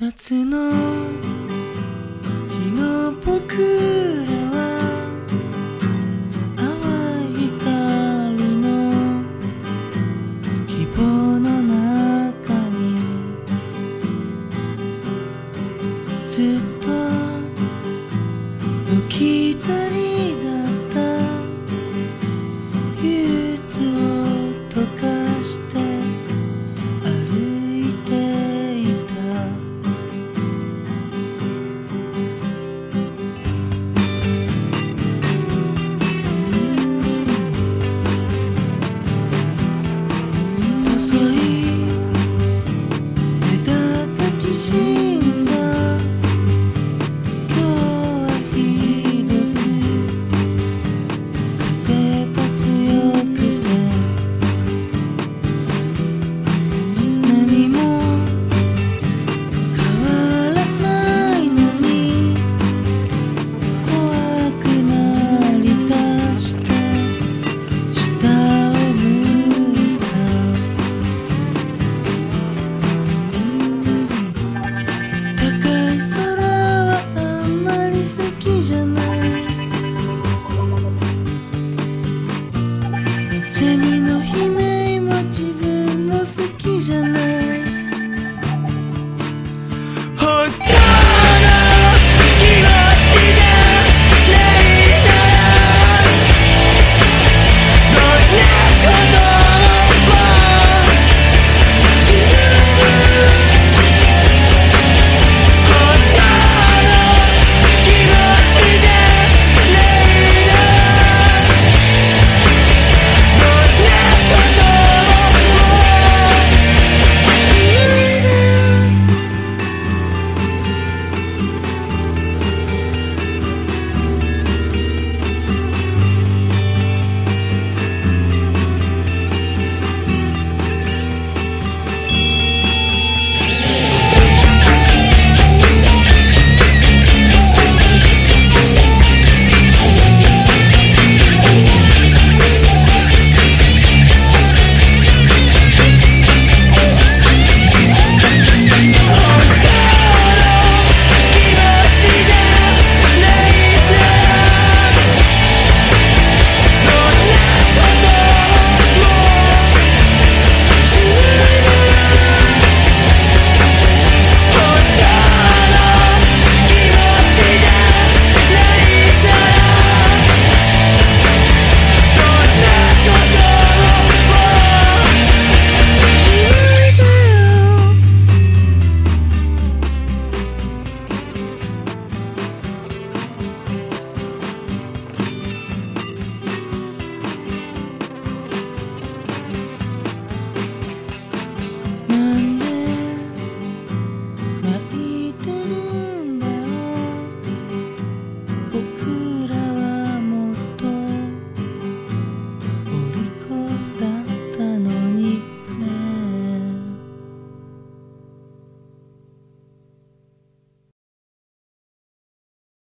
夏の日の僕らは淡い光の希望の中にずっと置き去り imagine